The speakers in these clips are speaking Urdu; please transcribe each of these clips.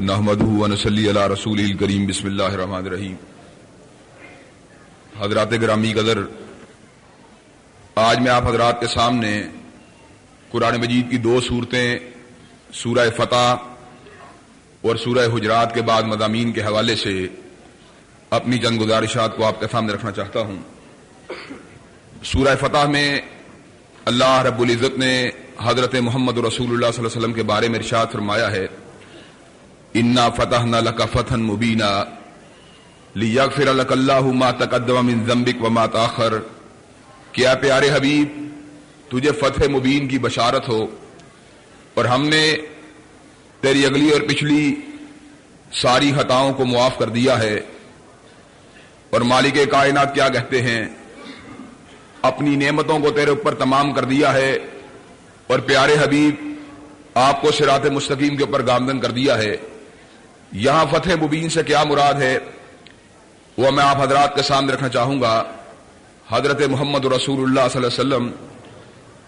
نحمد ونسلی علی رسول الکریم بسم اللہ الرحمن الرحیم حضرات گرامی قدر، آج میں آپ حضرات کے سامنے قرآن مجید کی دو صورتیں، سورہ فتح اور سورہ حجرات کے بعد مضامین کے حوالے سے اپنی چند گزارشات کو آپ کے سامنے رکھنا چاہتا ہوں۔ سورہ فتح میں اللہ رب العزت نے حضرت محمد رسول اللہ صلی اللہ علیہ وسلم کے بارے میں ارشاد فرمایا ہے۔ انا فتح نہ لک فتح مبینہ لیغفر لک اللہ ما تقدم من ذنبک وما تاخر کیا پیارے حبیب تجھے فتح مبین کی بشارت ہو اور ہم نے تیری اگلی اور پچھلی ساری خطاؤں کو معاف کر دیا ہے اور مالک کائنات کیا کہتے ہیں اپنی نعمتوں کو تیرے اوپر تمام کر دیا ہے اور پیارے حبیب آپ کو سرات مستقیم کے اوپر گامدن کر دیا ہے یہاں فتح مبین سے کیا مراد ہے؟ وہ میں آپ حضرات کے سامنے رکھنا چاہوں گا۔ حضرت محمد رسول اللہ صلی اللہ علیہ وسلم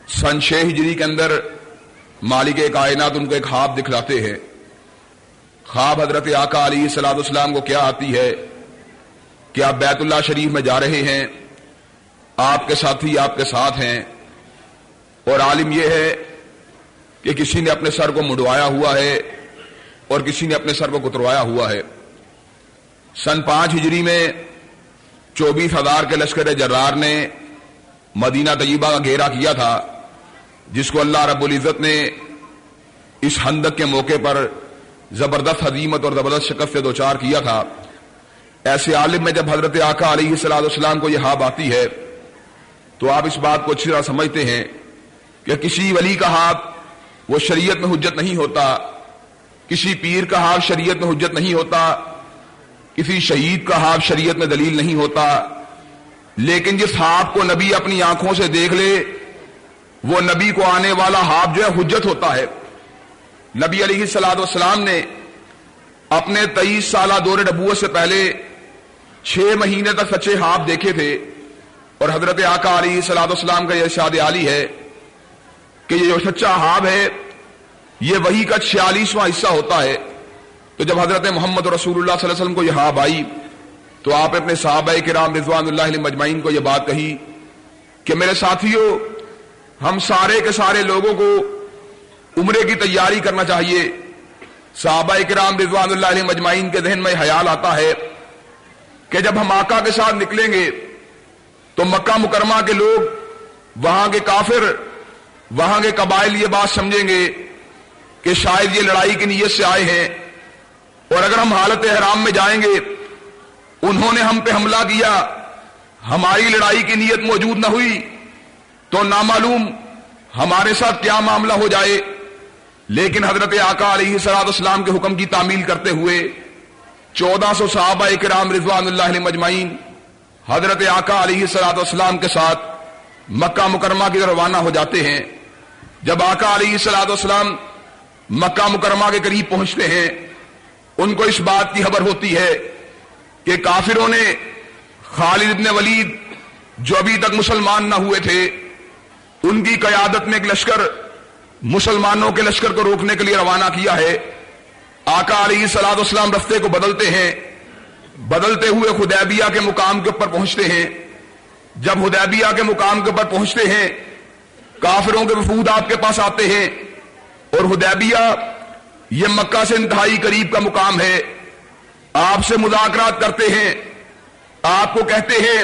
سن ہجری کے اندر مالک کائنات ان کو ایک خواب دکھلاتے ہیں۔ خواب حضرت آقا علی سلاد اسلام کو کیا آتی ہے؟ کہ آپ بیت اللہ شریف میں جا رہے ہیں؟ آپ کے ساتھی آپ کے ساتھ ہیں۔ اور عالم یہ ہے کہ کسی نے اپنے سر کو مڈوایا ہوا ہے۔ اور کسی نے اپنے سر کو کتروایا ہوا ہے۔ سن پانچ ہجری میں چوبیس ہزار کے لشکر جرار نے مدینہ طیبہ کا گھیرا کیا تھا، جس کو اللہ رب العزت نے اس ہندک کے موقع پر زبردست حدیمت اور زبردست شکست سے دوچار کیا تھا۔ ایسے عالم میں جب حضرت آقا علیہ صلاح السلام کو یہ ہاب آتی ہے، تو آپ اس بات کو اچھی طرح سمجھتے ہیں کہ کسی ولی کا ہاتھ وہ شریعت میں حجت نہیں ہوتا۔ کسی پیر کا ہاتھ شریعت میں حجت نہیں ہوتا، کسی شہید کا ہاتھ شریعت میں دلیل نہیں ہوتا، لیکن جس ہاتھ کو نبی اپنی آنکھوں سے دیکھ لے، وہ نبی کو آنے والا ہاتھ جو ہے حجت ہوتا ہے۔ نبی علیہ سلاد والسلام نے اپنے تیئیس سالہ دور نبوت سے پہلے چھ مہینے تک سچے ہاتھ دیکھے تھے اور حضرت آقا علی سلاد اسلام کا یہ ارشاد علی ہے کہ یہ جو سچا ہاب ہے یہ وہی کا چھیالیسواں حصہ ہوتا ہے۔ تو جب حضرت محمد رسول اللہ صلی اللہ علیہ وسلم کو یہ ہاب آئی، تو آپ اپنے صحابہ کرام رضوان اللہ علیہ مجمعین کو یہ بات کہی کہ میرے ساتھیوں ہم سارے کے سارے لوگوں کو عمرے کی تیاری کرنا چاہیے۔ صحابہ کرام رضوان اللہ علیہ مجمعین کے ذہن میں خیال آتا ہے کہ جب ہم آقا کے ساتھ نکلیں گے، تو مکہ مکرمہ کے لوگ، وہاں کے کافر، وہاں کے قبائل یہ بات سمجھیں گے کہ شاید یہ لڑائی کی نیت سے آئے ہیں اور اگر ہم حالت حرام میں جائیں گے، انہوں نے ہم پہ حملہ کیا، ہماری لڑائی کی نیت موجود نہ ہوئی، تو نامعلوم ہمارے ساتھ کیا معاملہ ہو جائے؟ لیکن حضرت آقا علیہ سلاد اسلام کے حکم کی تعمیل کرتے ہوئے چودہ سو صحابہ کرام رضوان اللہ علیہ مجمعین حضرت آقا علیہ سلاۃ والسلام کے ساتھ مکہ مکرمہ کی روانہ ہو جاتے ہیں۔ جب آقا علیہ سلاۃ والسلام مکہ مکرمہ کے قریب پہنچتے ہیں۔ ان کو اس بات کی خبر ہوتی ہے کہ کافروں نے خالد ابن ولید جو ابھی تک مسلمان نہ ہوئے تھے، ان کی قیادت میں ایک لشکر مسلمانوں کے لشکر کو روکنے کے لیے روانہ کیا ہے۔ آقا علیہ سلاد اسلام رستے کو بدلتے ہیں۔ بدلتے ہوئے خدیبیہ کے مقام کے اوپر پہنچتے ہیں۔ جب خدیبیہ کے مقام کے اوپر پہنچتے ہیں، کافروں کے وفود آپ کے پاس آتے ہیں۔ اور خدیبیہ یہ مکہ سے انتہائی قریب کا مقام ہے۔ آپ سے مذاکرات کرتے ہیں۔ آپ کو کہتے ہیں،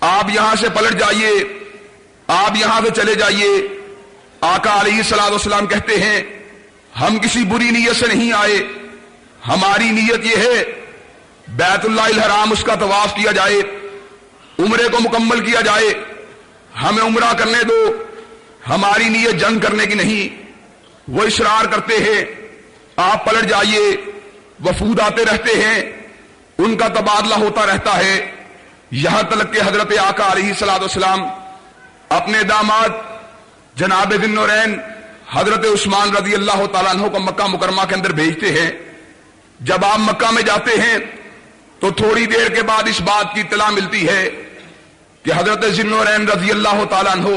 آپ یہاں سے پلٹ جائیے، آپ یہاں سے چلے جائیے۔ آقا علیہ السلام وسلام کہتے ہیں، ہم کسی بری نیت سے نہیں آئے۔ ہماری نیت یہ ہے، بیت اللہ الحرام اس کا طواف کیا جائے، عمرے کو مکمل کیا جائے۔ ہمیں عمرہ کرنے دو۔ ہماری نیت جنگ کرنے کی نہیں۔ وہ اشرار کرتے ہیں۔ آپ پلٹ جائیے، وفود آتے رہتے ہیں۔ ان کا تبادلہ ہوتا رہتا ہے۔ یہاں تلک کہ حضرت آقا علیہ سلاد اسلام اپنے داماد جناب دن نورین حضرت عثمان رضی اللہ تعالیٰ عنہ کو مکہ مکرمہ کے اندر بھیجتے ہیں۔ جب آپ مکہ میں جاتے ہیں تو تھوڑی دیر کے بعد اس بات کی اطلاع ملتی ہے کہ حضرت ذنورین رضی اللہ تعالیٰ عنہ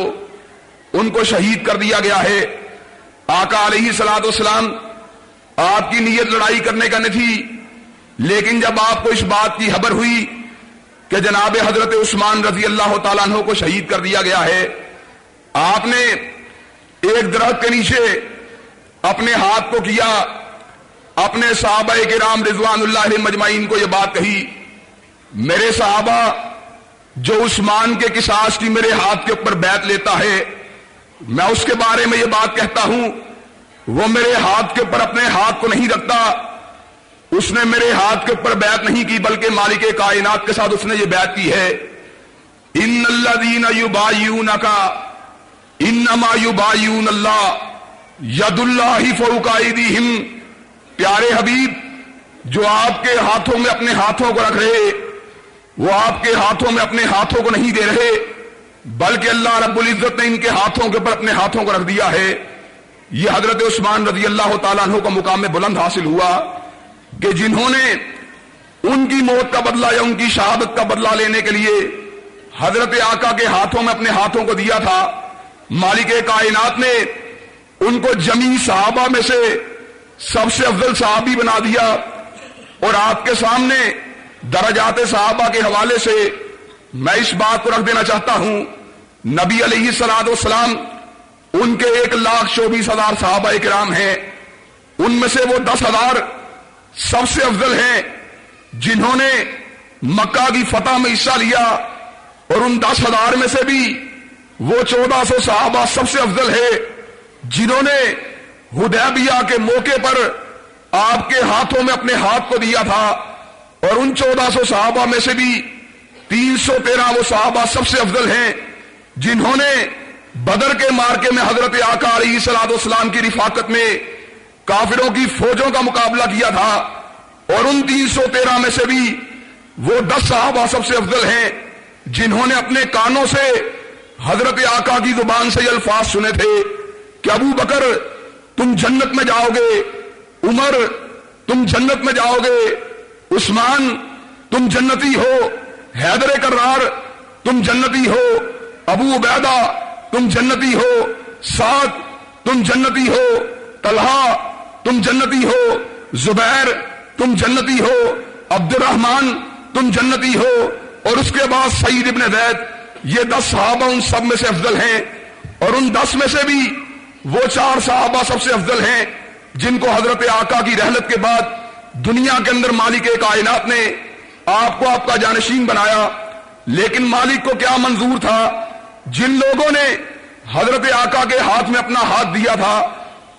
ان کو شہید کر دیا گیا ہے۔ آقا علیہ سلاد اسلام آپ کی نیت لڑائی کرنے کا نہیں تھی لیکن جب آپ کو اس بات کی خبر ہوئی کہ جناب حضرت عثمان رضی اللہ تعالیٰ عنہ کو شہید کر دیا گیا ہے، آپ نے ایک درخت کے نیچے اپنے ہاتھ کو کیا، اپنے صحابہ کے رام رضوان اللہ مجمعین کو یہ بات کہی، میرے صحابہ جو عثمان کے کساس کی میرے ہاتھ کے اوپر بیت لیتا ہے میں اس کے بارے میں یہ بات کہتا ہوں، وہ میرے ہاتھ کے اوپر اپنے ہاتھ کو نہیں رکھتا۔ اس نے میرے ہاتھ کے اوپر بیعت نہیں کی، بلکہ مالک کائنات کے ساتھ اس نے یہ بیعت کی ہے۔ ان اللہ دین یو کا ان یو اللہ، ید اللہ فوقائی پیارے حبیب، جو آپ کے ہاتھوں میں اپنے ہاتھوں کو رکھ رہے، وہ آپ کے ہاتھوں میں اپنے ہاتھوں کو نہیں دے رہے۔ بلکہ اللہ رب العزت نے ان کے ہاتھوں کے اوپر اپنے ہاتھوں کو رکھ دیا ہے۔ یہ حضرت عثمان رضی اللہ تعالیٰ عنہ کا مقام میں بلند حاصل ہوا کہ جنہوں نے ان کی موت کا بدلہ یا ان کی شہادت کا بدلہ لینے کے لیے حضرت آقا کے ہاتھوں میں اپنے ہاتھوں کو دیا تھا۔ مالک کائنات نے ان کو جمی صحابہ میں سے سب سے افضل صحابی بنا دیا اور آپ کے سامنے درجات صحابہ کے حوالے سے میں اس بات کو رکھ دینا چاہتا ہوں۔ نبی علیہ سلاد والسلام ان کے ایک لاکھ چوبیس ہزار صحابہ کرام ہیں۔ ان میں سے وہ دس ہزار سب سے افضل ہیں جنہوں نے مکہ کی فتح میں حصہ لیا۔ اور ان دس ہزار میں سے بھی وہ چودہ سو صحابہ سب سے افضل ہے جنہوں نے ہدیبیہ کے موقع پر آپ کے ہاتھوں میں اپنے ہاتھ کو دیا تھا۔ اور ان چودہ سو صحابہ میں سے بھی تین سو تیرہ وہ صحابہ سب سے افضل ہیں جنہوں نے بدر کے مارکے میں حضرت آقا علیہ سلاد اسلام کی رفاقت میں کافروں کی فوجوں کا مقابلہ کیا تھا اور ان تین سو تیرہ میں سے بھی وہ دس صحابہ سب سے افضل ہیں جنہوں نے اپنے کانوں سے حضرت آقا کی زبان سے یہ الفاظ سنے تھے کہ ابو بکر، تم جنت میں جاؤ گے عمر، تم جنت میں جاؤ گے عثمان، تم جنتی ہو حیدر کرار، تم جنتی ہو، ابو عبیدہ، تم جنتی ہو، سعد، تم جنتی ہو، طلحہ، تم جنتی ہو، زبیر، تم جنتی ہو عبد الرحمان تم جنتی ہو، اور اس کے بعد سعید ابن زید۔ یہ دس صحابہ ان سب میں سے افضل ہیں، اور ان دس میں سے بھی وہ چار صحابہ سب سے افضل ہیں، جن کو حضرت آقا کی رحلت کے بعد دنیا کے اندر مالک کائنات نے آپ کو آپ کا جانشین بنایا، لیکن مالک کو کیا منظور تھا؟ جن لوگوں نے حضرت آقا کے ہاتھ میں اپنا ہاتھ دیا تھا،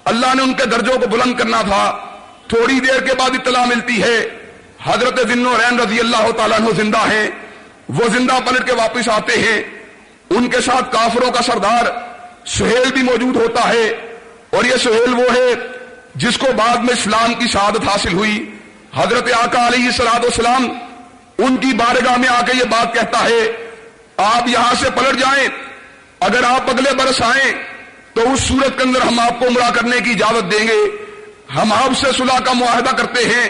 اللہ نے ان کے درجوں کو بلند کرنا تھا۔ تھوڑی دیر کے بعد اطلاع ملتی ہے، حضرت ذن رین رضی اللہ تعالیٰ عنہ زندہ ہیں۔ وہ زندہ پلٹ کے واپس آتے ہیں۔ ان کے ساتھ کافروں کا سردار سہیل بھی موجود ہوتا ہے۔ اور یہ سہیل وہ ہے جس کو بعد میں اسلام کی شہادت حاصل ہوئی۔ حضرت آقا علیہ سلاد والسلام ان کی بارگاہ میں آ کے یہ بات کہتا ہے، آپ یہاں سے پلٹ جائیں، اگر آپ اگلے برس آئیں، تو اس صورت کے اندر ہم آپ کو عمرہ کرنے کی اجازت دیں گے۔ ہم آپ سے صلح کا معاہدہ کرتے ہیں۔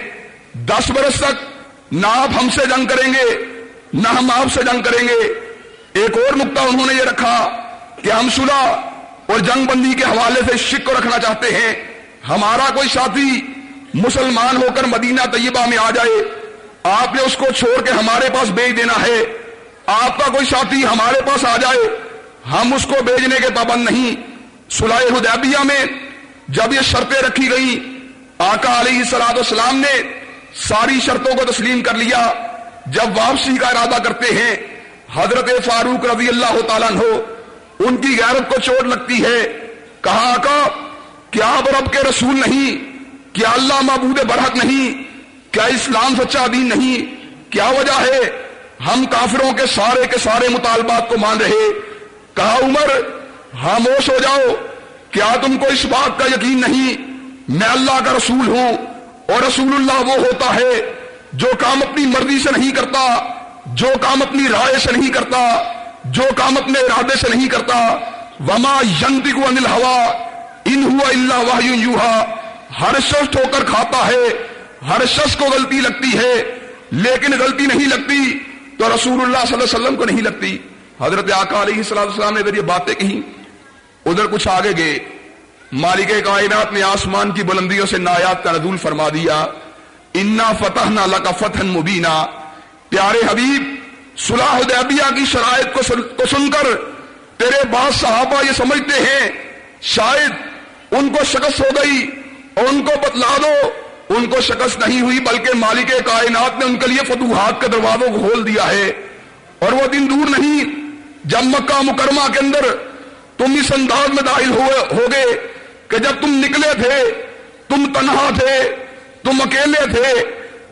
دس برس تک نہ آپ ہم سے جنگ کریں گے، نہ ہم آپ سے جنگ کریں گے۔ ایک اور نقطہ انہوں نے یہ رکھا کہ ہم صلح اور جنگ بندی کے حوالے سے شک کو رکھنا چاہتے ہیں۔ ہمارا کوئی ساتھی مسلمان ہو کر مدینہ طیبہ میں آ جائے آپ نے اس کو چھوڑ کے ہمارے پاس بیچ دینا ہے۔ آپ کا کوئی ساتھی ہمارے پاس آ جائے، ہم اس کو بیچنے کے پابند نہیں۔ سلح حدیبیہ میں جب یہ شرطیں رکھی گئی آقا علیہ سلاد اسلام نے ساری شرطوں کو تسلیم کر لیا۔ جب واپسی کا ارادہ کرتے ہیں، حضرت فاروق رضی اللہ تعالیٰ ہو ان کی غیرت کو چوٹ لگتی ہے۔ کہا، آقا، کیا رب کے رسول نہیں؟ کیا اللہ معبود برحق نہیں؟ کیا اسلام سچا دین نہیں؟ کیا وجہ ہے؟ ہم کافروں کے سارے کے سارے مطالبات کو مان رہے۔ کہا عمر، خاموش ہو جاؤ۔ کیا تم کو اس بات کا یقین نہیں؟ میں اللہ کا رسول ہوں اور رسول اللہ وہ ہوتا ہے جو کام اپنی مرضی سے نہیں کرتا، جو کام اپنی رائے سے نہیں کرتا، جو کام اپنے ارادے سے نہیں کرتا۔ وما ینتی کو انل ہوا ان ہوا اللہ واہ ہر شخص ہو کر کھاتا ہے۔ ہر شخص کو غلطی لگتی ہے، لیکن غلطی نہیں لگتی تو رسول اللہ صلی اللہ علیہ وسلم کو نہیں لگتی۔ حضرت آقا علیہ السلام نے اگر یہ باتیں کہیں۔ ادھر کچھ آگے گئے۔ مالک کائنات نے آسمان کی بلندیوں سے نایات کا نزول فرما دیا۔ انا فتح نہ لکا فتح مبینہ پیارے حبیب، صلاح دیبیا کی شرائط کو سن کر تیرے بعض صحابہ یہ سمجھتے ہیں، شاید ان کو شکست ہو گئی اور ان کو بتلا دو۔ ان کو شکست نہیں ہوئی، بلکہ مالک کائنات نے ان کے لیے فتوحات کے دروازوں کو کھول دیا ہے۔ اور وہ دن دور نہیں، جب مکہ مکرمہ کے اندر تم اس انداز میں داخل ہو گئے کہ جب تم نکلے تھے، تم تنہا تھے، تم اکیلے تھے،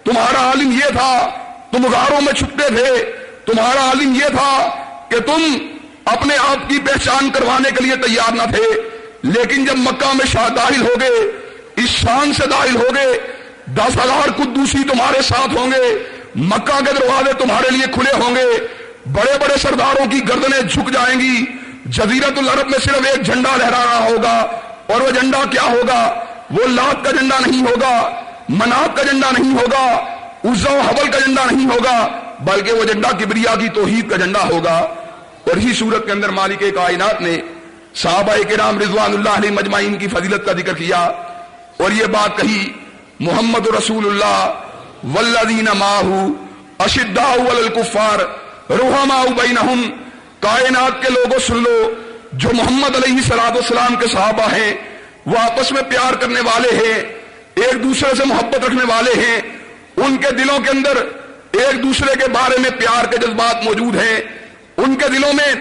تمہارا عالم یہ تھا، تم غاروں میں چھپتے تھے، تمہارا عالم یہ تھا کہ تم اپنے آپ کی پہچان کروانے کے لیے تیار نہ تھے۔ لیکن جب مکہ میں شاہ داخل ہو گئے اس شان سے داخل ہو گئے۔ دس ہزار قدوسی تمہارے ساتھ ہوں گے۔ مکہ کے دروازے تمہارے لیے کھلے ہوں گے۔ بڑے بڑے سرداروں کی گردنیں جھک جائیں گی۔ جزیرت العرب میں صرف ایک جھنڈا لہرا رہا ہوگا۔ اور وہ جھنڈا کیا ہوگا؟ وہ لات کا جھنڈا نہیں ہوگا۔ منات کا جھنڈا نہیں ہوگا۔ و حول کا جھنڈا نہیں ہوگا۔ بلکہ وہ جھنڈا کبریا کی توحید کا جھنڈا ہوگا۔ اور اسی صورت کے اندر مالک کائنات نے صحابہ کرام رضوان اللہ علیہ مجمعین کی فضیلت کا ذکر کیا۔ اور یہ بات کہی محمد رسول اللہ ولدین ماہو اشدا الکفار روحما بینہم، کائنات کے لوگوں سن لو، جو محمد علیہ سلاد السلام کے صحابہ ہیں، وہ آپس میں پیار کرنے والے ہیں، ایک دوسرے سے محبت رکھنے والے ہیں، ان کے دلوں کے اندر ایک دوسرے کے بارے میں پیار کے جذبات موجود ہیں۔ ان کے دلوں میں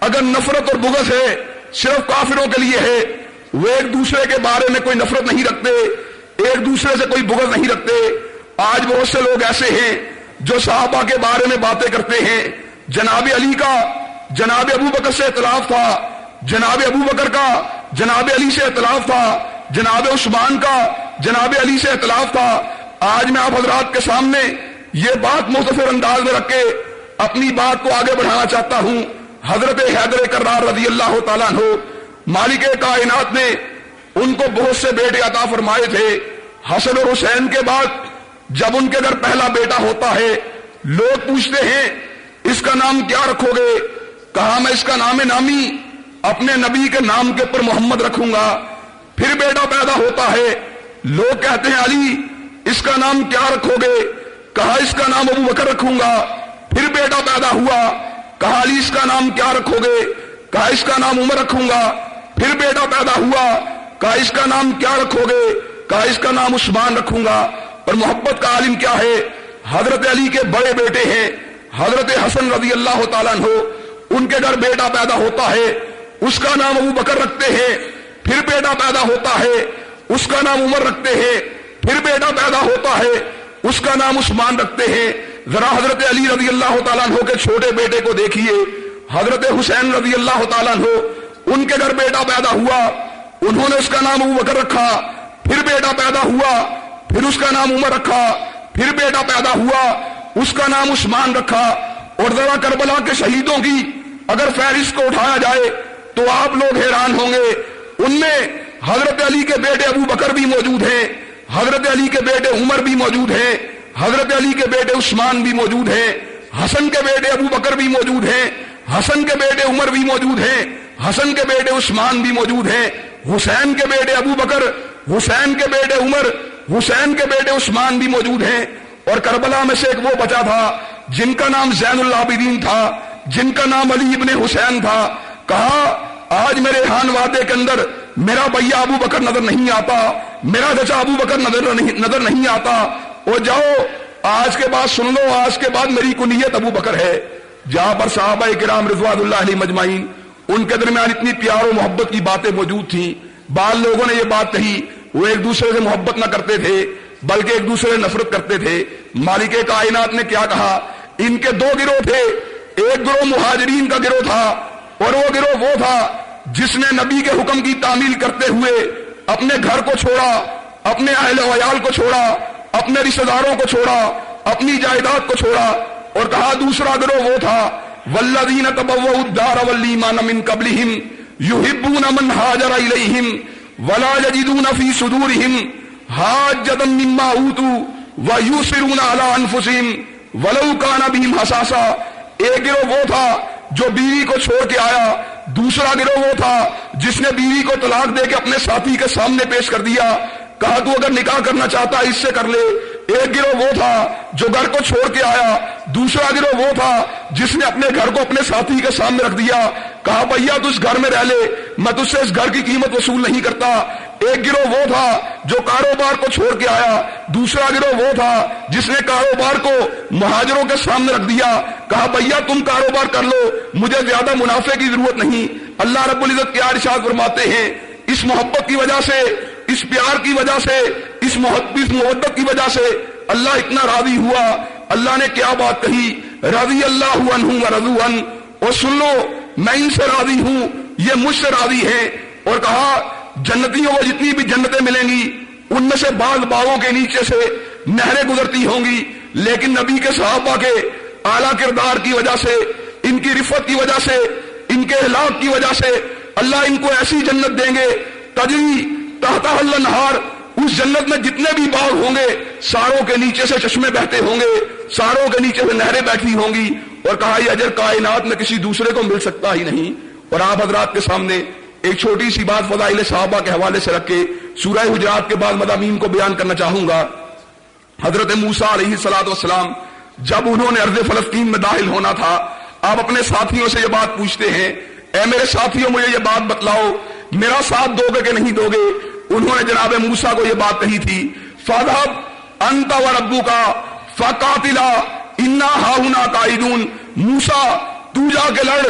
اگر نفرت اور بغض ہے، صرف کافروں کے لیے ہے وہ ایک دوسرے کے بارے میں کوئی نفرت نہیں رکھتے، ایک دوسرے سے کوئی بغض نہیں رکھتے۔ آج بہت سے لوگ ایسے ہیں جو صحابہ کے بارے میں باتیں کرتے ہیں۔ جناب علی کا، جناب ابو بکر سے اطلاف تھا۔ جناب ابو بکر کا، جناب علی سے اطلاف تھا۔ جناب عثمان کا، جناب علی سے اطلاف تھا۔ آج میں آپ حضرات کے سامنے یہ بات مختصر انداز میں رکھ کے اپنی بات کو آگے بڑھانا چاہتا ہوں۔ حضرت حیدر کرار رضی اللہ تعالیٰ ہو مالک کائنات نے ان کو بہت سے بیٹے عطا فرمائے تھے۔ حسن اور حسین کے بعد جب ان کے گھر پہلا بیٹا ہوتا ہے، لوگ پوچھتے ہیں، اس کا نام کیا رکھو گے؟ کہا، میں اس کا نام نامی، اپنے نبی کے نام کے اوپر محمد رکھوں گا۔ پھر بیٹا پیدا ہوتا ہے۔ لوگ کہتے ہیں، علی، اس کا نام کیا رکھو گے؟ کہا، اس کا نام ابو بکر رکھوں گا۔ پھر بیٹا پیدا ہوا۔ کہا، علی، اس کا نام کیا رکھو گے؟ کہا، اس کا نام عمر رکھوں گا۔ پھر بیٹا پیدا ہوا، کہا، اس کا نام کیا رکھو گے؟ کہا، اس کا نام عثمان رکھوں گا۔ اور محبت کا عالم کیا ہے؟ حضرت علی کے بڑے بیٹے ہیں۔ حضرت حسن رضی اللہ تعالیٰ ہو ان کے گھر بیٹا پیدا ہوتا ہے۔ اس کا نام ابو بکر رکھتے ہیں۔ پھر بیٹا پیدا ہوتا ہے۔ اس کا نام عمر رکھتے ہیں۔ پھر بیٹا پیدا ہوتا ہے۔ اس کا نام عثمان رکھتے ہیں۔ ذرا حضرت علی رضی اللہ تعالیٰ ہو کے چھوٹے بیٹے کو دیکھیے۔ حضرت حسین رضی اللہ تعالیٰ ہو ان کے گھر بیٹا پیدا ہوا، انہوں نے اس کا نام ابو بکر رکھا، پھر بیٹا پیدا ہوا، پھر اس کا نام عمر رکھا، پھر بیٹا پیدا ہوا، اس کا نام عثمان رکھا، اور ذرا کربلا کے شہیدوں کی اگر فہرست کو اٹھایا جائے تو آپ لوگ حیران ہوں گے۔ ان میں حضرت علی کے بیٹے ابو بکر بھی موجود ہیں، حضرت علی کے بیٹے عمر بھی موجود ہیں، حضرت علی کے بیٹے عثمان بھی موجود ہیں، حسن کے بیٹے ابو بکر بھی موجود ہیں، حسن کے بیٹے عمر بھی موجود ہیں۔ حسن کے بیٹے عثمان بھی موجود ہیں، حسین کے بیٹے ابو بکر، حسین کے بیٹے عمر، حسین کے بیٹے عثمان بھی موجود ہیں۔ اور کربلا میں سے ایک وہ بچا تھا جن کا نام زین العابدین تھا، جن کا نام علی ابن حسین تھا۔ کہا، آج میرے ہان وعدے کے اندر میرا بھیا ابو بکر نظر نہیں آتا، میرا چچا ابو بکر نظر نہیں نظر نہیں آتا۔ وہ جاؤ، آج کے بعد سن لو، آج کے بعد میری کنیت ابو بکر ہے۔ جہاں پر صحابہ کرام رضوان اللہ علیہ مجمعین ان کے درمیان اتنی پیار و محبت کی باتیں موجود تھیں۔ بال لوگوں نے یہ بات کہی، وہ ایک دوسرے سے محبت نہ کرتے تھے، بلکہ ایک دوسرے سے نفرت کرتے تھے۔ مالک کائنات نے کیا کہا؟ ان کے دو گروہ تھے۔ ایک گروہ مہاجرین کا گروہ تھا اور وہ گروہ وہ تھا جس نے نبی کے حکم کی تعمیل کرتے ہوئے اپنے گھر کو چھوڑا، اپنے اہل ویال کو چھوڑا، اپنے رشتے داروں کو چھوڑا، اپنی جائیداد کو چھوڑا اور کہا، دوسرا گروہ وہ تھا ولدین الدار ولیمان من قبلہم یحبون من حاجر الیہم ولا یجدون فی صدورہم حاجتا مما اوتوا ویوسرون علی انفسہم ولو کان بہم حساسا۔ ایک گروہ وہ تھا جو بیوی کو چھوڑ کے آیا، دوسرا گروہ وہ تھا جس نے بیوی کو طلاق دے کے اپنے ساتھی کے سامنے پیش کر دیا۔ کہا، تو اگر نکاح کرنا چاہتا ہے اس سے کر لے۔ ایک گروہ وہ تھا جو گھر کو چھوڑ کے آیا، دوسرا گروہ وہ تھا جس نے اپنے گھر کو اپنے ساتھی کے سامنے رکھ دیا، کہا، بھیا، تو اس گھر میں رہ لے، میں تجھ سے اس گھر کی قیمت وصول نہیں کرتا۔ ایک گروہ وہ تھا جو کاروبار کو چھوڑ کے آیا، دوسرا گروہ وہ تھا جس نے کاروبار کو مہاجروں کے سامنے رکھ دیا۔ کہا، بھیا، تم کاروبار کر لو، مجھے زیادہ منافع کی ضرورت نہیں۔ اللہ رب العزت کیا ارشاد فرماتے ہیں، اس محبت کی وجہ سے، اس پیار کی وجہ سے اس محبت محبت کی وجہ سے اللہ اتنا راضی ہوا، اللہ نے کیا بات کہی؟ رضی اللہ عنہ رضو ان۔ اور سن لو، میں ان سے راضی ہوں، یہ مجھ سے راضی ہے اور کہا، جنتیوں کو جتنی بھی جنتیں ملیں گی، ان میں سے بعض باغوں کے نیچے سے نہریں گزرتی ہوں گی۔ لیکن نبی کے صحابہ کے اعلی کردار کی وجہ سے، ان کی رفت کی وجہ سے، ان کے ہلاک کی وجہ سے اللہ ان کو ایسی جنت دیں گے، تجری تحت نہار اس جنت میں جتنے بھی باغ ہوں گے، ساروں کے نیچے سے چشمے بہتے ہوں گے، ساروں کے نیچے سے نہریں بیٹھی ہوں گی اور کہا یہ اجر کائنات میں کسی دوسرے کو مل سکتا ہی نہیں۔ اور آپ حضرات کے سامنے ایک چھوٹی سی بات فضائل صحابہ کے حوالے سے رکھ کے سورہ حجرات کے بعد مدامین کو بیان کرنا چاہوں گا۔ حضرت موسا علیہ سلاد وسلام جب انہوں نے ارض فلسطین میں داخل ہونا تھا، آپ اپنے ساتھیوں سے یہ بات پوچھتے ہیں، اے میرے ساتھیوں، مجھے یہ بات بتلاؤ، میرا ساتھ دو گے کہ نہیں دو گے انہوں نے جناب موسا کو یہ بات کہی تھی فادب انت و ربو کا فقاتلا انا ہاؤنا قائدون۔ موسا تو جا کے لڑ،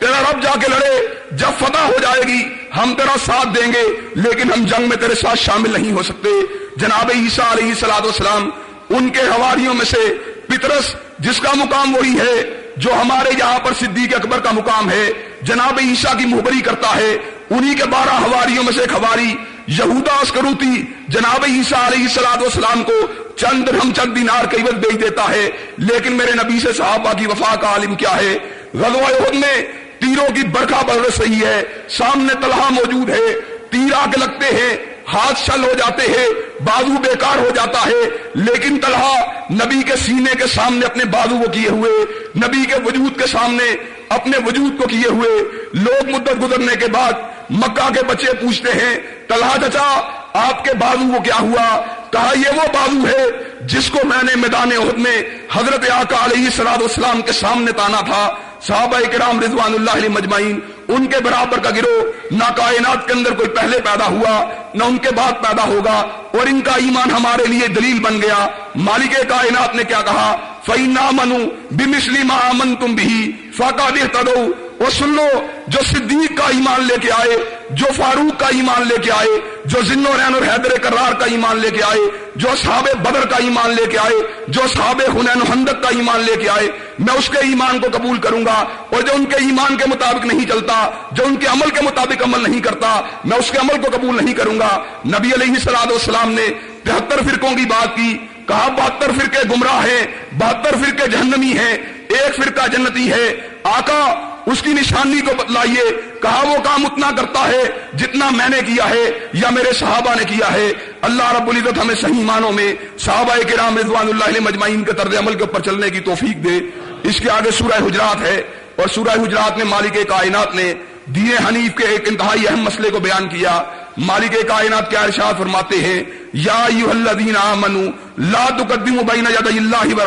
تیرا رب جا کے لڑے، جب فتح ہو جائے گی، ہم تیرا ساتھ دیں گے، لیکن ہم جنگ میں تیرے ساتھ شامل نہیں ہو سکتے۔ جناب عیسیٰ علیہ سلاد وسلام ان کے ہواریوں میں سے پترس جس کا مقام وہی ہے، جو ہمارے یہاں پر صدیق اکبر کا مقام ہے، جناب عیسیٰ کی محبری کرتا ہے، انہی کے بارہ ہواریوں میں سے ایک ہواری یہودا اسکروتی جناب عیسیٰ علیہ سلاد وسلام کو چند ہم چند دینار کئی وقت بیچ دیتا ہے، لیکن میرے نبی سے صحابہ کی وفا کا عالم کیا ہے؟ غزوہ میں تیروں کی برکھا برس رہی ہے، سامنے طلحہ موجود ہے تیر آ کے لگتے ہیں، ہاتھ شل ہو جاتے ہیں، بازو بیکار ہو جاتا ہے، لیکن طلحہ نبی کے سینے کے سامنے اپنے بازو کو کیے ہوئے، نبی کے وجود کے سامنے اپنے وجود کو کیے ہوئے، لوگ مدت گزرنے کے بعد مکہ کے بچے پوچھتے ہیں طلحہ چچا، آپ کے بازو کو کیا ہوا؟ کہا، یہ وہ بازو ہے جس کو میں نے میدان عہد میں حضرت آقا علیہ سلاد اسلام کے سامنے تانا تھا۔ صحابہ کرام رضوان اللہ علیہ مجمعین، ان کے برابر کا گروہ نہ کائنات کے اندر کوئی پہلے پیدا ہوا، نہ ان کے بعد پیدا ہوگا، اور ان کا ایمان ہمارے لیے دلیل بن گیا۔ مالک کائنات نے کیا کہا فی نامنو بمسلی ما امن تم بھی فاقا تدو وہ سن لو، جو صدیق کا ایمان لے کے آئے، جو فاروق کا ایمان لے کے آئے، جو ذن و رین اور حیدر کرار کا ایمان لے کے آئے، جو صحاب بدر کا ایمان لے کے آئے، جو صحاب حنین و حندق کا ایمان لے کے آئے، میں اس کے ایمان کو قبول کروں گا اور جو ان کے ایمان کے مطابق نہیں چلتا، جو ان کے عمل کے مطابق عمل نہیں کرتا، میں اس کے عمل کو قبول نہیں کروں گا۔ نبی علیہ سلاد والسلام نے تہتر فرقوں کی بات کی، کہا، بہتر فرقے گمراہ ہیں، بہتر فرقے جہنمی ہیں، ایک فرقہ جنتی ہے۔ آقا اس کی نشانی کو بتلائیے کہا وہ کام اتنا کرتا ہے جتنا میں نے کیا ہے یا میرے صحابہ نے کیا ہے؟ اللہ رب العزت ہمیں صحیح معنوں میں صحابہ کے رضوان اللہ علیہ مجمعین کے طرز عمل کے اوپر چلنے کی توفیق دے۔ اس کے آگے سورہ حجرات ہے اور سورہ حجرات میں مالک کائنات نے دین حنیف کے ایک انتہائی اہم مسئلے کو بیان کیا۔ مالک کائنات کے ارشاد فرماتے ہیں، یا الذین آمنوا، لا تقدموا بین یدی اللہ و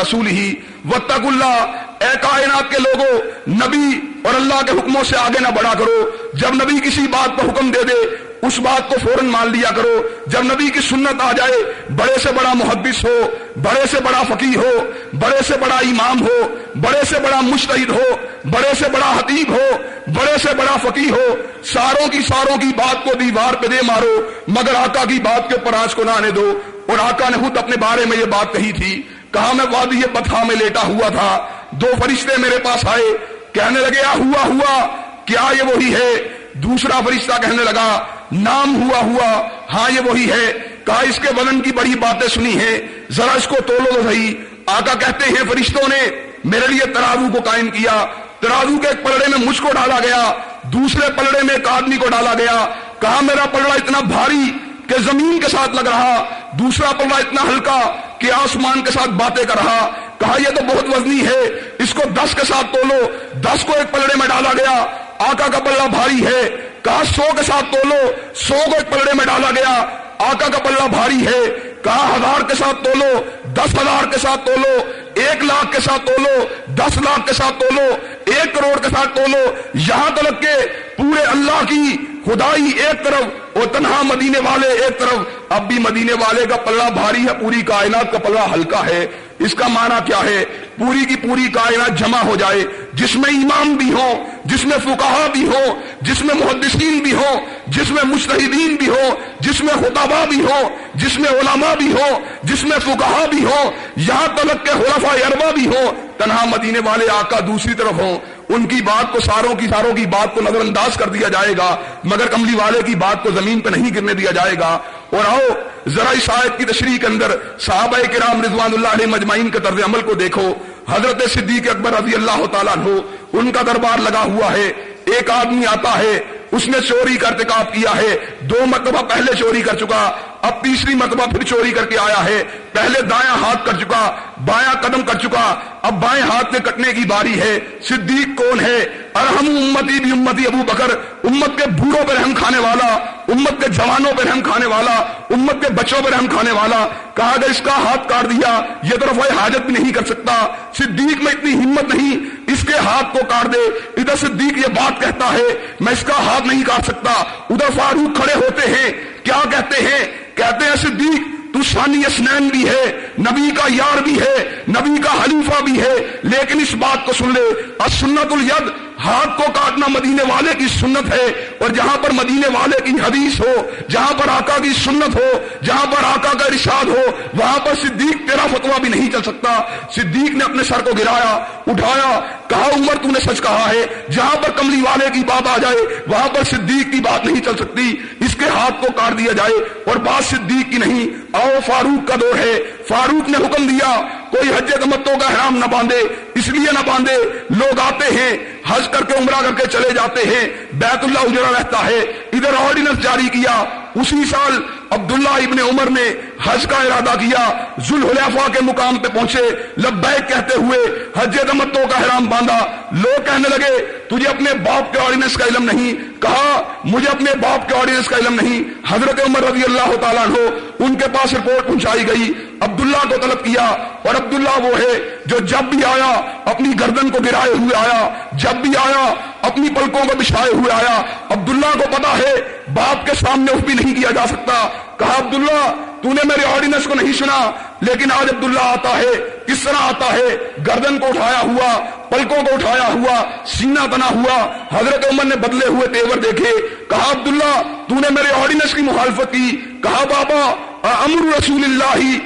رسولہ اللہ اے کائنات کے لوگوں نبی اور اللہ کے حکموں سے آگے نہ بڑھا کرو۔ جب نبی کسی بات کو حکم دے دے، اس بات کو فوراً مان لیا کرو۔ جب نبی کی سنت آ جائے، بڑے سے بڑا محدث ہو، بڑے سے بڑا فقیر ہو، بڑے سے بڑا امام ہو، بڑے سے بڑا مشتحد ہو، بڑے سے بڑا حتیب ہو، بڑے سے بڑا فقیر ہو، ساروں کی ساروں کی بات کو دیوار پہ دے مارو، مگر آقا کی بات کے اوپر آج کو نہ آنے دو۔ اور آقا نے خود اپنے بارے میں یہ بات کہی تھی کہا میں وادی بتھا میں لیٹا ہوا تھا۔ دو فرشتے میرے پاس آئے، کہنے لگے، آ، ہوا ہوا، کیا یہ وہی ہے؟ دوسرا فرشتہ کہنے لگا، نام، ہوا ہوا ہاں یہ وہی ہے۔ کہا، اس کے بدن کی بڑی باتیں سنی ہیں، ذرا اس کو تولو تو صحیح۔ آقا کہتے ہیں، فرشتوں نے میرے لیے ترازو کو قائم کیا۔ ترازو کے ایک پلڑے میں مجھ کو ڈالا گیا، دوسرے پلڑے میں ایک آدمی کو ڈالا گیا۔ کہا، میرا پلڑا اتنا بھاری کہ زمین کے ساتھ لگ رہا، دوسرا پلڑا اتنا ہلکا کہ آسمان کے ساتھ باتیں کر رہا۔ کہا، یہ تو بہت وزنی ہے، اس کو دس کے ساتھ تولو۔ دس کو ایک پلڑے میں ڈالا گیا، آقا کا پلڑا بھاری ہے۔ کہا، سو کے ساتھ تولو، سو کو ایک پلڑے میں ڈالا گیا، آقا کا پلڑا بھاری ہے۔ کہا، ہزار کے ساتھ تولو، دس ہزار کے ساتھ تولو، ایک لاکھ کے ساتھ تولو، دس لاکھ کے ساتھ تولو، ایک کروڑ کے ساتھ تولو۔ یہاں تک کہ پورے اللہ کی خدائی ایک طرف اور تنہا مدینے والے ایک طرف، اب بھی مدینے والے کا پلڑا بھاری ہے، پوری کائنات کا پلڑا ہلکا ہے۔ اس کا معنی کیا ہے؟ پوری کی پوری کائنات جمع ہو جائے۔ جس میں امام بھی ہو جس میں فکاہ بھی ہو جس میں محدثین بھی ہو جس میں مشتحدین بھی ہو جس میں خطابہ بھی ہو جس میں علماء بھی ہو جس میں فکاہ بھی ہو یہاں تلک کے حلفہ اربا بھی ہو تنہا مدینے والے آقا دوسری طرف ہوں۔ ان کی بات کو ساروں کی ساروں کی بات کو نظر انداز کر دیا جائے گا، مگر کملی والے کی بات کو زمین پہ نہیں گرنے دیا جائے گا۔ اور آؤ، ذرا اس آیت کی تشریح کے اندر صحابہ کرام رضوان اللہ علیہ مجمعین کے طرز عمل کو دیکھو۔ حضرت صدیق اکبر رضی اللہ تعالیٰ ہو ان کا دربار لگا ہوا ہے۔ ایک آدمی آتا ہے، اس نے چوری کا ارتکاب کیا ہے۔ دو مرتبہ پہلے چوری کر چکا، اب تیسری مرتبہ پھر چوری کر کے آیا ہے۔ پہلے دایاں ہاتھ کر چکا، بایاں قدم کر چکا، اب بائیں ہاتھ سے کٹنے کی باری ہے۔ صدیق کون ہے؟ ارحم امتی بھی امتی ابو بکر، امت کے بوڑھوں پہ رحم کھانے والا، امت کے جوانوں پہ رحم کھانے والا، امت کے بچوں پہ رحم کھانے والا۔ کہا اگر اس کا ہاتھ کاٹ دیا، یہ طرف وہ حاجت بھی نہیں کر سکتا۔ صدیق میں اتنی ہمت نہیں، اس کے ہاتھ کو کاٹ دے۔ ادھر صدیق یہ بات کہتا ہے، میں اس کا ہاتھ نہیں کاٹ سکتا۔ ادھر فاروق کھڑے ہوتے ہیں، کیا کہتے ہیں؟ کہتے ہیں، صدیق تو ثانی اسنین بھی ہے، نبی کا یار بھی ہے، نبی کا حلیفہ بھی ہے، لیکن اس بات کو سن لے اسنت الید ہاتھ کو کاٹنا مدینے والے کی سنت ہے اور جہاں پر مدینے والے کی حدیث ہو، جہاں پر آقا کی سنت ہو، جہاں پر آقا کا ارشاد ہو، وہاں پر صدیق تیرا فتوا بھی نہیں چل سکتا۔ صدیق نے اپنے سر کو گرایا، اٹھایا، کہا، عمر تو نے سچ کہا ہے۔ جہاں پر کملی والے کی بات آ جائے، وہاں پر صدیق کی بات نہیں چل سکتی۔ اس کے ہاتھ کو کاٹ دیا جائے اور بات صدیق کی نہیں، آؤ، فاروق کا دور ہے۔ فاروق نے حکم دیا، کوئی حج تمتوں کا حرام نہ باندھے، اس لیے نہ باندھے، لوگ آتے ہیں۔ حج کر کے عمرہ کر کے چلے جاتے ہیں، بیت اللہ اجرا رہتا ہے، ادھر آرڈیننس جاری کیا اسی سال عبداللہ ابن عمر نے حج کا ارادہ کیا، ذوالحلیفہ کے مقام پہ پہنچے، لبیک کہتے ہوئے حج تمتوں کا حرام باندھا۔ لوگ کہنے لگے، تجھے اپنے باپ کے آرڈیننس کا علم نہیں؟ کہا، مجھے اپنے باپ کے آرڈیننس کا علم نہیں۔ حضرت عمر رضی اللہ تعالیٰ ہو ان کے پاس رپورٹ پہنچائی گئی۔ عبداللہ کو طلب کیا، اور عبداللہ وہ ہے جو جب بھی آیا، اپنی گردن کو گرائے ہوئے آیا۔ جب بھی آیا اپنی پلکوں کو بچھائے ہوئے آیا۔ عبداللہ کو پتا ہے، باپ کے سامنے اف بھی نہیں کیا جا سکتا۔ کہا، عبداللہ تو نے میرے آرڈیننس کو نہیں سنا، لیکن آج عبداللہ آتا ہے۔ کس طرح آتا ہے؟ گردن کو اٹھایا ہوا، پلکوں کو اٹھایا ہوا، سینہ تنا ہوا۔ حضرت عمر نے بدلے ہوئے تیور دیکھے۔ کہا، عبداللہ تو نے میرے آرڈیننس کی مخالفت کی۔ کہا، بابا امر رسول اللہ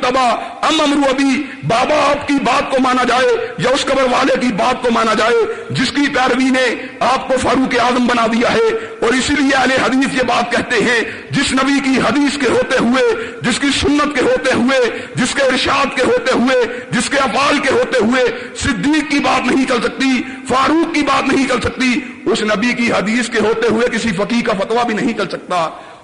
تبا ام امرو ابھی بابا آپ کی بات کو مانا جائے یا اس قبر والے کی بات کو مانا جائے، جس کی پیروی نے آپ کو فاروق اعظم بنا دیا ہے۔ اور اسی لیے اہل حدیث یہ بات کہتے ہیں، جس نبی کی حدیث کے ہوتے ہوئے، جس کی سنت کے ہوتے ہوئے، جس کے ارشاد کے ہوتے ہوئے، جس کے افعال کے ہوتے ہوئے صدیق کی بات نہیں چل سکتی، فاروق کی بات نہیں چل سکتی، اس نبی کی حدیث کے ہوتے ہوئے کسی فقی کا فتوا بھی نہیں چل سکتا۔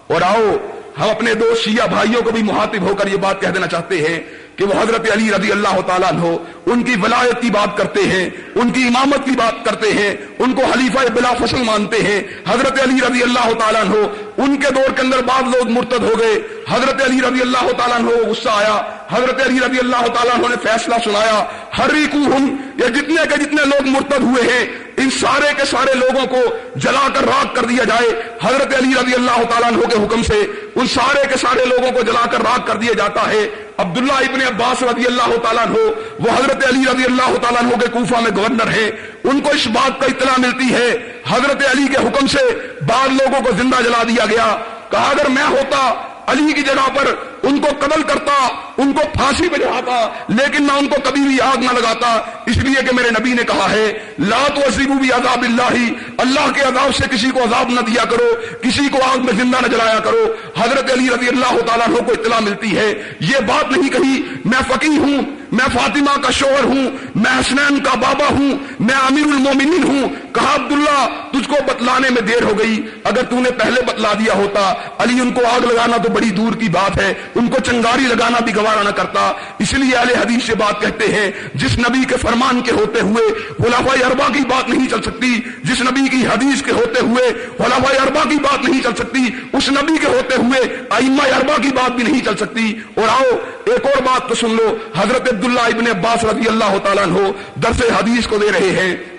اور آؤ ہم اپنے دو شیعہ بھائیوں کو بھی محاطب ہو کر یہ بات کہہ دینا چاہتے ہیں کہ وہ حضرت علی رضی اللہ تعالیٰ ہو ان کی ولایت کی بات کرتے ہیں، ان کی امامت کی بات کرتے ہیں، ان کو حلیفہ بلا فصل مانتے ہیں۔ حضرت علی رضی اللہ تعالیٰ ہو ان کے دور کے اندر بعض لوگ مرتد ہو گئے۔ حضرت علی رضی اللہ تعالیٰ ہو غصہ آیا۔ حضرت علی رضی اللہ تعالیٰ نے فیصلہ سنایا ہر ہم یہ جتنے کے جتنے لوگ مرتد ہوئے ہیں ان سارے کے سارے لوگوں کو جلا کر راک کر دیا جائے، حضرت علی رضی اللہ تعالیٰ عنہ کے حکم سے ان سارے کے سارے لوگوں کو جلا کر راک کر دیا جاتا ہے۔ عبداللہ ابن عباس رضی اللہ تعالیٰ عنہ، وہ حضرت علی رضی اللہ تعالیٰ عنہ کے کوفہ میں گورنر ہے ان کو اس بات کا اطلاع ملتی ہے۔ حضرت علی کے حکم سے بعض لوگوں کو زندہ جلا دیا گیا۔ کہا اگر میں ہوتا علی کی جگہ پر ان کو قتل کرتا، ان کو پھانسی پہ چڑھاتا لیکن میں ان کو کبھی بھی آگ نہ لگاتا۔ اس لیے کہ میرے نبی نے کہا ہے، لا تو عزیبو بھی عذاب اللہ اللہ کے عذاب سے کسی کو عذاب نہ دیا کرو، کسی کو آگ میں زندہ نہ جلایا کرو۔ حضرت علی رضی اللہ تعالیٰ کو اطلاع ملتی ہے۔ یہ بات نہیں کہی، میں فقی ہوں، میں فاطمہ کا شوہر ہوں، میں حسنین کا بابا ہوں، میں امیر المومنین ہوں۔ کہا عبداللہ تجھ کو بتلانے میں دیر ہو گئی۔ اگر تو نے پہلے بتلا دیا ہوتا، علی ان کو آگ لگانا تو بڑی دور کی بات ہے، ان کو چنگاری لگانا بھی گوارا نہ کرتا۔ اس لیے اہل حدیث سے بات کہتے ہیں، جس نبی کے فرمان کے ہوتے ہوئے خلافہ اربا کی بات نہیں چل سکتی، جس نبی کی حدیث کے ہوتے ہوئے خلافہ اربا کی بات نہیں چل سکتی، اس نبی کے ہوتے ہوئے ائمہ اربا کی بات بھی نہیں چل سکتی۔ اور آؤ، ایک اور بات تو سن لو، حضرت عبداللہ ابن عباس رضی اللہ تعالیٰ ہو درس حدیث کو دے رہے ہیں۔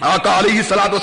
آقا علیہ سلاد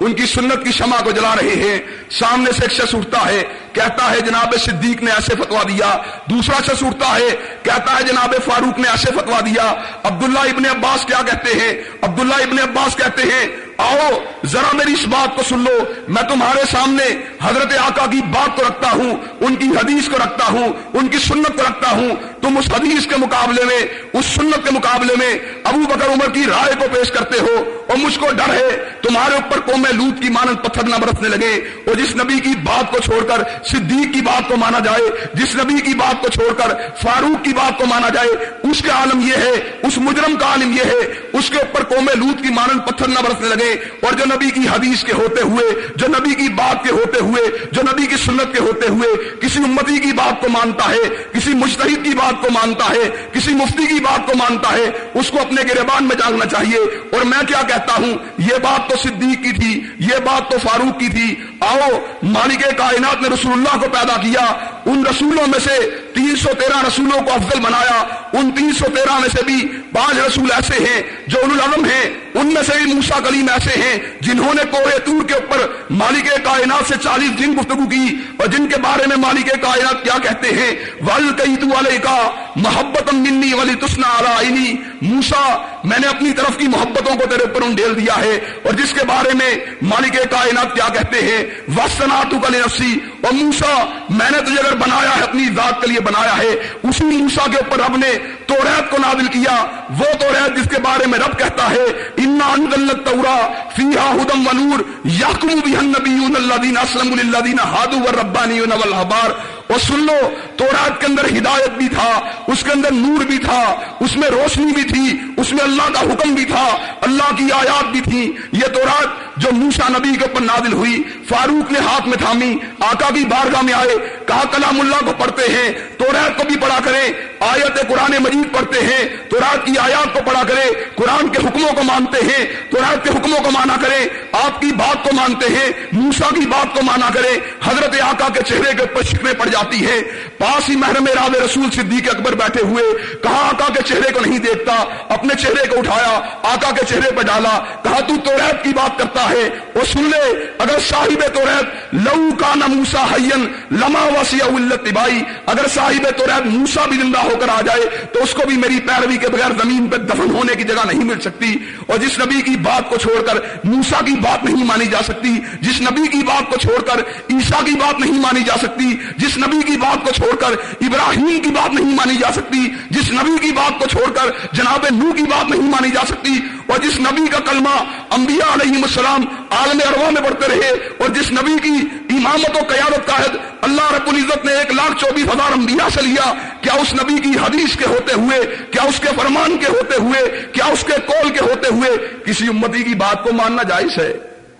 ان کی سنت کی شمع کو جلا رہے ہیں۔ سامنے سے ایک شخص اٹھتا ہے۔ کہتا ہے جناب صدیق نے ایسے فتوا دیا، دوسرا شخص اٹھتا ہے، کہتا ہے جناب فاروق نے ایسے فتوا دیا۔ عبداللہ ابن عباس کیا کہتے ہیں؟ عبداللہ ابن عباس کہتے ہیں، آؤ ذرا میری اس بات کو سن لو، میں تمہارے سامنے حضرت آقا کی بات کو رکھتا ہوں، ان کی حدیث کو رکھتا ہوں، ان کی سنت کو رکھتا ہوں۔ تم اس حدیث کے مقابلے میں، اس سنت کے مقابلے میں ابو بکر عمر کی رائے کو پیش کرتے ہو اور مجھ کو ڈر ہے۔ تمہارے اوپر قوم لوت کی مانند پتھر نہ برسنے لگے اور جس نبی کی بات کو چھوڑ کر صدیق کی بات کو مانا جائے، جس نبی کی بات کو چھوڑ کر فاروق کی بات کو مانا جائے، اس کے عالم یہ ہے، اس مجرم کا عالم یہ ہے، اس کے اوپر قوم لوت کی مانند پتھر نہ برسنے لگے۔ اور جو نبی کی حدیث کے ہوتے ہوئے، جو نبی کی بات کے ہوتے ہوئے، جو نبی کی سنت کے ہوتے ہوئے، کسی امتی کی بات کو مانتا ہے، کسی مشتحد کی بات کو مانتا ہے، کسی مفتی کی بات کو مانتا ہے، اس کو اپنے گربان میں جاننا چاہیے۔ اور میں کیا کہتا ہوں، یہ بات تو صدیق کی تھی، یہ بات تو فاروق کی تھی۔ آؤ، مالک کائنات نے رسول اللہ کو پیدا کیا ان رسولوں میں سے تین سو تیرہ رسولوں کو افضل بنایا، ان تین سو تیرہ میں سے بھی پانچ رسول ایسے ہیں جو العلم ہیں، ان میں سے بھی موسا کلیم ایسے ہیں جنہوں نے کوہ تور کے اوپر مالک کائنات سے چالیس دن گفتگو کی اور جن کے بارے میں مالک کائنات کیا کہتے ہیں؟ ول کئی والے کا محبت منی ولی تسنا علی موسا میں نے اپنی طرف کی محبتوں کو تیرے اوپر ڈیل دیا ہے اور جس کے بارے میں مالک کائنات کیا کہتے ہیں؟ وسناتو کل نفسی اور موسا میں نے تجھے اگر بنایا ہے، اپنی ذات کے لیے بنایا ہے۔ اسی موسا کے اوپر رب نے تو کو نازل کیا۔ وہ تو جس کے بارے میں رب کہتا ہے۔ انا انزلت تورا فیہا ہدم ونور یحکم بها النبیون الذین اسلموا للذین هادوا والربانیون والحبار اور سن لو، تورات کے اندر ہدایت بھی تھا، اس کے اندر نور بھی تھا، اس میں روشنی بھی تھی، اس میں اللہ کا حکم بھی تھا، اللہ کی آیات بھی تھی یہ تورات جو موسا نبی کے اوپر نادل ہوئی، فاروق نے ہاتھ میں تھامی، آقا کی بارگاہ میں آئے، کہا، کلام اللہ کو پڑھتے ہیں، تورات کو بھی پڑھا کرے آیت قرآن مجید پڑھتے ہیں تو رات کی آیات کو پڑھا کرے قرآن کے حکموں کو مانتے ہیں تو رات کے حکموں کو مانا کرے آپ کی بات کو مانتے ہیں موسا کی بات کو مانا کرے حضرت آقا کے چہرے کے اوپر شکنے پڑ جاتی ہے۔ پاس ہی محرم راب رسول صدیق اکبر بیٹھے ہوئے کہا آقا کے چہرے کو نہیں دیکھتا، اپنے چہرے کو اٹھایا، آقا کے چہرے پہ ڈالا، کہا، تو تو ریت کی بات کرتا ہے۔ وہ سن لے، اگر صاحب تو ریت لو کا نموسا حین لما وسیع بھائی اگر صاحب تو ریت موسا بھی زندہ ہو کر آ جائے، تو اس کو بھی میری پیروی کے بغیر زمین پہ دفن ہونے کی جگہ نہیں مل سکتی۔ اور جس نبی کی بات کو چھوڑ کر موسا کی بات نہیں مانی جا سکتی، جس نبی کی بات کو چھوڑ کر عیسا کی بات نہیں مانی جا سکتی، جس نبی نبی کی بات کو چھوڑ کر ابراہیم کی بات نہیں مانی جا سکتی، جس نبی کی بات کو چھوڑ کر جناب نو کی بات نہیں مانی جا سکتی، اور جس نبی کا کلمہ انبیاء علیہ السلام عالم اروا میں بڑھتے رہے، اور جس نبی کی امامت و قیادت کا حد اللہ رب العزت نے ایک لاکھ چوبیس ہزار انبیاء سے لیا، کیا اس نبی کی حدیث کے ہوتے ہوئے، کیا اس کے فرمان کے ہوتے ہوئے، کیا اس کے کول کے ہوتے ہوئے کسی امتی کی بات کو ماننا جائز ہے؟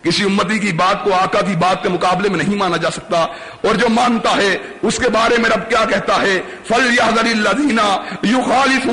کسی امتی کی بات کو آقا کی بات کے مقابلے میں نہیں مانا جا سکتا۔ اور جو مانتا ہے، اس کے بارے میں رب کیا کہتا ہے؟ فل یا یو خالف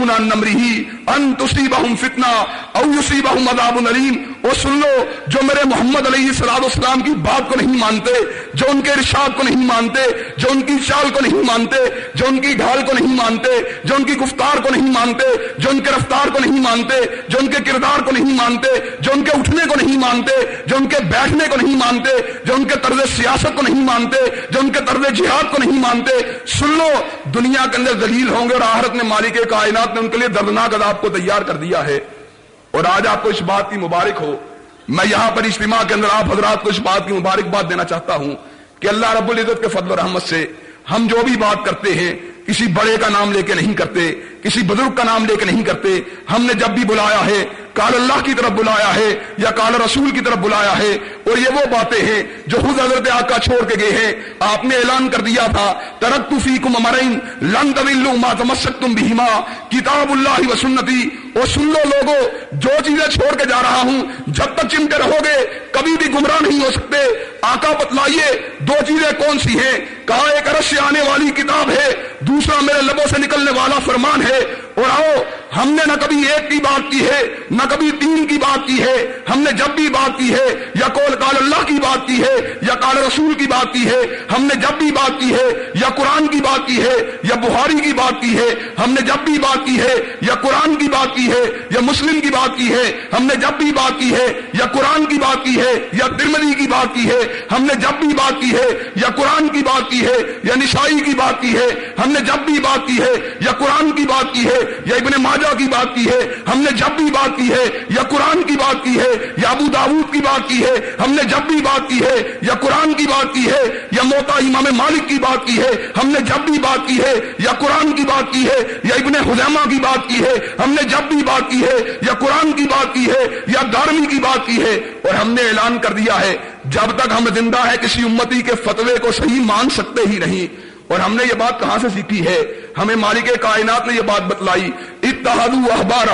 ان تسی بہم فتنا او یوسی بہم اداب العلیم سن لو، جو میرے محمد علیہ سلاد اسلام کی بات کو نہیں مانتے، جو ان کے ارشاد کو نہیں مانتے، جو ان کی چال کو نہیں مانتے، جو ان کی ڈھال کو نہیں مانتے، جو ان کی گفتار کو نہیں مانتے، جو ان کے رفتار کو نہیں مانتے، جو ان کے کردار کو نہیں مانتے، جو ان کے اٹھنے کو نہیں مانتے، جو ان کے بیٹھنے کو نہیں مانتے، جو ان کے طرز سیاست کو نہیں مانتے، جو ان کے طرز جہاد کو نہیں مانتے، سن لو، دنیا کے اندر دلیل ہوں گے اور آہرت نے مالک کائنات نے ان کے لیے دردناک عذاب کو تیار کر دیا ہے۔ اور آج آپ کو اس بات کی مبارک ہو۔ میں یہاں پر اجتماع کے اندر آپ حضرات کو اس بات کی مبارک بات دینا چاہتا ہوں کہ اللہ رب العزت کے فضل و رحمت سے ہم جو بھی بات کرتے ہیں کسی بڑے کا نام لے کے نہیں کرتے، کسی بزرگ کا نام لے کے نہیں کرتے۔ ہم نے جب بھی بلایا ہے، کال اللہ کی طرف بلایا ہے یا کال رسول کی طرف بلایا ہے، اور یہ وہ باتیں ہیں جو خود حضرت آقا چھوڑ کے گئے ہیں۔ آپ نے اعلان کر دیا تھا ترک تفی کم امرین لن طویلو ما تمسک تم بہما کتاب اللہ و سنتی، اور سن لو لوگوں جو چیزیں چھوڑ کے جا رہا ہوں، جب تک چمٹے رہو گے، کبھی بھی گمراہ نہیں ہو سکتے۔ آقا بتلائیے، دو چیزیں کون سی ہیں؟ کہا ایک عرش سے آنے والی کتاب ہے، دوسرا میرے لبوں سے نکلنے والا فرمان ہے، اور آؤ ہم نے نہ کبھی ایک کی بات کی ہے نہ کبھی تین کی بات کی ہے ہم نے جب بھی بات کی ہے یا کول کال اللہ کی بات کی ہے یا کال رسول کی بات کی ہے ہم نے جب بھی بات کی ہے یا قرآن کی بات کی ہے یا بہاری کی بات کی ہے ہم نے جب بھی بات کی ہے یا قرآن کی بات کی ہے یا مسلم کی بات کی ہے ہم نے جب بھی بات کی ہے یا قرآن کی بات کی ہے یا ترمدی کی بات کی ہے ہم نے جب بھی بات کی ہے یا قرآن کی بات کی ہے یا نشائی کی بات کی ہے ہم نے جب بھی بات کی ہے یا قرآن کی بات کی ہے یا ابن ماجہ کی بات کی ہے ہم نے جب بھی بات کی ہے یا قرآن کی بات کی ہے یا ابو داود کی بات کی ہے ہم نے جب بھی بات کی ہے یا قرآن کی بات کی ہے یا موتا امام مالک کی بات کی ہے ہم نے جب بھی بات کی ہے یا قرآن کی بات کی ہے یا ابن حزامہ کی بات کی ہے ہم نے جب بھی بات کی ہے یا قرآن کی بات کی ہے یا دارمی کی بات کی ہے اور ہم نے اعلان کر دیا ہے جب تک ہم زندہ ہے کسی امتی کے فتوے کو صحیح مان سکتے ہی نہیں اور ہم نے یہ بات کہاں سے سیکھی ہے ہمیں مالک کائنات نے یہ بات بتلائی اتحاد احبار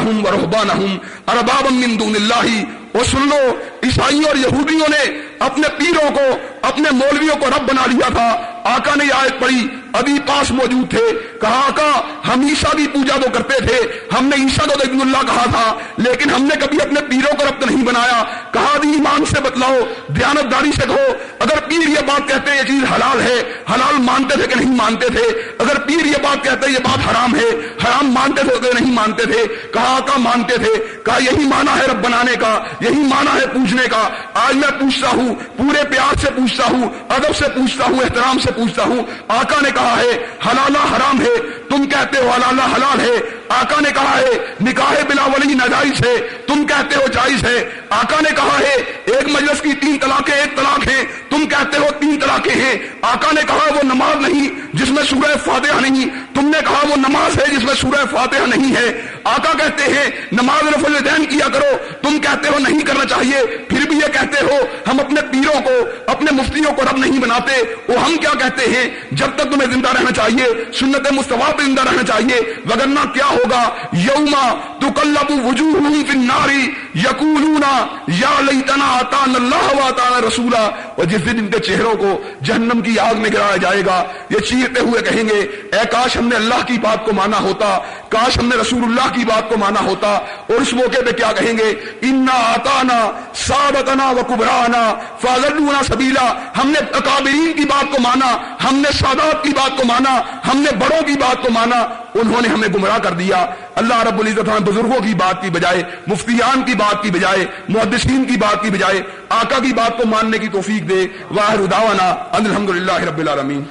ارباب من دون اللہ اور سن لو، عیسائیوں اور یہودیوں نے اپنے پیروں کو، اپنے مولویوں کو رب بنا لیا تھا۔ آقا نے آیت پڑی ابھی پاس موجود تھے۔ کہا، آقا، ہم عیسا کی پوجا تو کرتے تھے۔ ہم نے عیسا کو عبد اللہ کہا تھا، لیکن ہم نے کبھی اپنے پیروں کو رب نہیں بنایا۔ کہا دی ایمان سے بتلاؤ دیانت داری سے کہو۔ اگر پیر یہ بات کہتے یہ چیز حلال ہے، حلال مانتے تھے کہ نہیں مانتے تھے؟ اگر پیر یہ بات کہتے یہ بات حرام ہے، حرام مانتے تھے کہ نہیں مانتے تھے؟ کہا، آقا، مانتے تھے۔ کہا، یہی مانا ہے رب بنانے کا، یہی مانا ہے پوچھنے کا۔ آج میں پوچھتا ہوں، پورے پیار سے پوچھتا ہوں، ادب سے پوچھتا ہوں، احترام سے پوچھتا ہوں۔ آقا نے کہا ہے، حلالہ حرام ہے، تم کہتے ہو حلالہ حلال ہے، آقا نے کہا ہے، نکاح بلا ولی ناجائز ہے، تم کہتے ہو جائز ہے، آقا نے کہا ہے، ایک مجلس کی تین طلاقیں ایک طلاق ہے تم کہتے ہو تین طلاقیں ہیں، آقا نے کہا وہ نماز جس میں سورہ فاتحہ نہیں، تم نے کہا وہ نماز ہے جس میں سورہ فاتحہ نہیں ہے۔ آقا کہتے ہیں، نماز رفل دین کیا کرو، تم کہتے ہو نہیں کرنا چاہیے، پھر بھی یہ کہتے ہو، ہم اپنے پیروں کو، اپنے مفتیوں کو رب نہیں بناتے۔ وہ ہم کیا کہتے ہیں؟ جب تک تمہیں زندہ رہنا چاہیے، سنت مستفا پہ زندہ رہنا چاہیے وگرنا کیا ہوگا؟ یوما تو کلب وجوہ ناری یقولونا یا لیتنا آتان اللہ و آتان رسولا۔ اور جس دن ان کے چہروں کو جہنم کی آگ میں گرایا جائے گا، یہ چیز چیرتے ہوئے کہیں گے، اے کاش ہم نے اللہ کی بات کو مانا ہوتا، کاش ہم نے رسول اللہ کی بات کو مانا ہوتا. اور اس موقع پہ کیا کہیں گے، انا آتانا سابتنا و کبرانا فاضلونا سبیلا ہم نے اکابرین کی بات کو مانا، ہم نے سادات کی بات کو مانا، ہم نے بڑوں کی بات کو مانا، انہوں نے ہمیں گمراہ کر دیا۔ اللہ رب العزت ہمیں بزرگوں کی بات کی بجائے، مفتیان کی بات کی بجائے، محدثین کی بات کی بجائے، آقا کی بات کو ماننے کی توفیق دے۔ واہر اداوانا الحمد رب العالمین۔